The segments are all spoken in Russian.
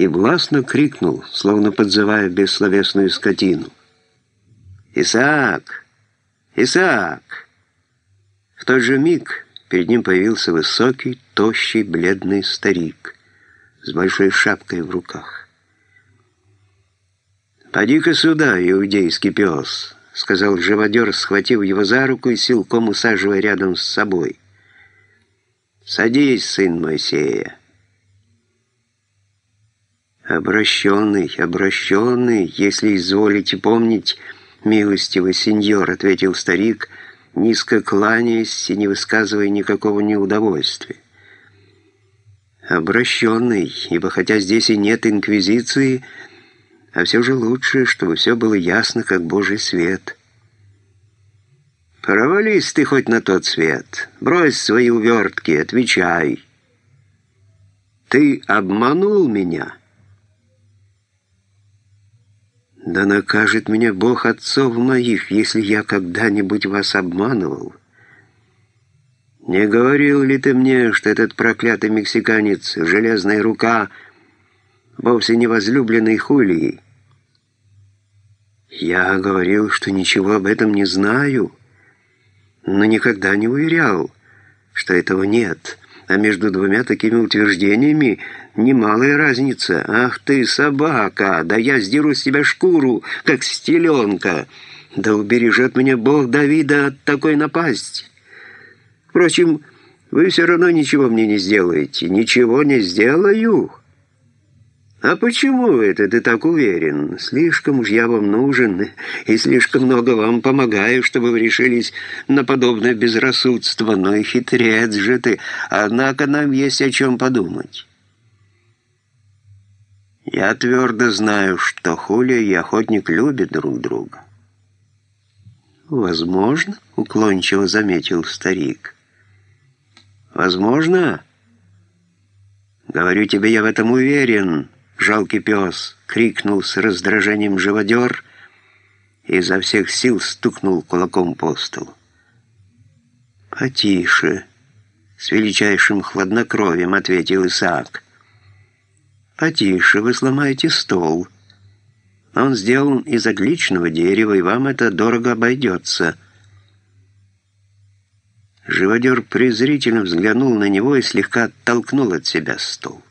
и властно крикнул, словно подзывая бессловесную скотину. «Исаак! Исаак!» В тот же миг перед ним появился высокий, тощий, бледный старик с большой шапкой в руках. «Поди-ка сюда, иудейский пес!» — сказал живодер, схватив его за руку и силком усаживая рядом с собой. «Садись, сын Моисея!» «Обращенный, обращенный, если изволите помнить, милостивый сеньор», — ответил старик, низко кланяясь и не высказывая никакого неудовольствия. «Обращенный, ибо хотя здесь и нет инквизиции, — а все же лучше, чтобы все было ясно, как Божий свет. Провались ты хоть на тот свет, брось свои увертки, отвечай. Ты обманул меня. Да накажет меня Бог отцов моих, если я когда-нибудь вас обманывал. Не говорил ли ты мне, что этот проклятый мексиканец, железная рука — вовсе не возлюбленной Хулии. Я говорил, что ничего об этом не знаю, но никогда не уверял, что этого нет. А между двумя такими утверждениями немалая разница. Ах ты, собака, да я сдеру с тебя шкуру, как стеленка. Да убережет меня Бог Давида от такой напасти. Впрочем, вы все равно ничего мне не сделаете. Ничего не сделаю». «А почему это ты так уверен? Слишком уж я вам нужен и слишком много вам помогаю, чтобы вы решились на подобное безрассудство. Но и хитрец же ты, однако нам есть о чем подумать». «Я твердо знаю, что Хулия и охотник любят друг друга». «Возможно», — уклончиво заметил старик. «Возможно?» «Говорю тебе, я в этом уверен» жалкий пес!» — крикнул с раздражением живодер и изо всех сил стукнул кулаком по столу. «Потише!» — с величайшим хладнокровием ответил Исаак. «Потише, вы сломаете стол. Он сделан из отличного дерева, и вам это дорого обойдется». Живодер презрительно взглянул на него и слегка оттолкнул от себя стол.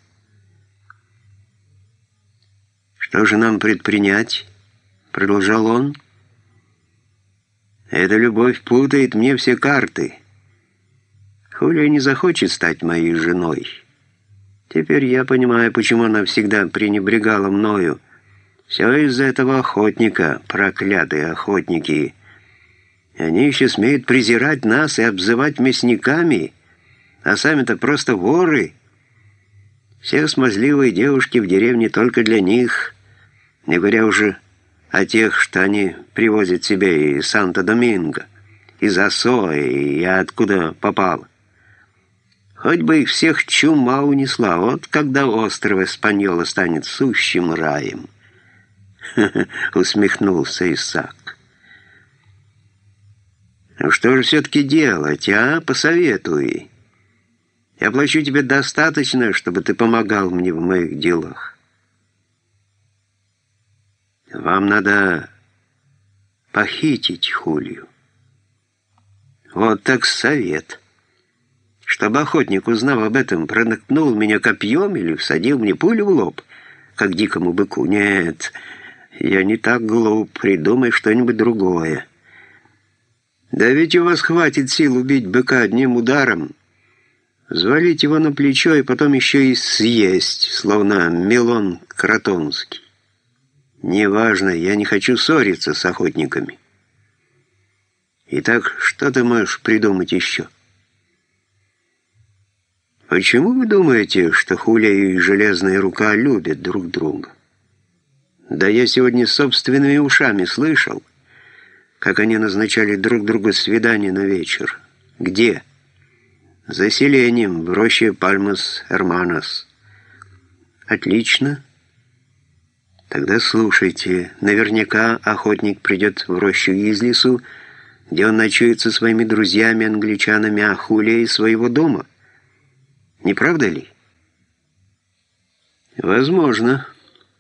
«Что же нам предпринять?» — продолжал он. «Эта любовь путает мне все карты. Хулия не захочет стать моей женой. Теперь я понимаю, почему она всегда пренебрегала мною. Все из-за этого охотника, проклятые охотники. Они еще смеют презирать нас и обзывать мясниками, а сами-то просто воры». Все смазливые девушки в деревне только для них – не говоря уже о тех, что они привозят себе из Санто-Доминго, из Осо и откуда попало. Хоть бы их всех чума унесла, вот когда остров Эспаньола станет сущим раем. усмехнулся Исаак. Ну что же все-таки делать, а? Посоветуй. Я плачу тебе достаточно, чтобы ты помогал мне в моих делах. Вам надо похитить Хулию. Вот так совет. Чтобы охотник, узнав об этом, проткнул меня копьем или всадил мне пулю в лоб, как дикому быку. Нет, я не так глуп, придумай что-нибудь другое. Да ведь у вас хватит сил убить быка одним ударом, взвалить его на плечо и потом еще и съесть, словно мелон кротонский. «Неважно, я не хочу ссориться с охотниками». «Итак, что ты можешь придумать еще?» «Почему вы думаете, что Хуля и Железная Рука любят друг друга?» «Да я сегодня собственными ушами слышал, как они назначали друг другу свидание на вечер. Где?» «За селением, в роще Пальмас-Эрманос». «Отлично». Тогда слушайте, наверняка охотник придет в рощу из лесу, где он ночует со своими друзьями-англичанами Ахулия из своего дома. Не правда ли? Возможно.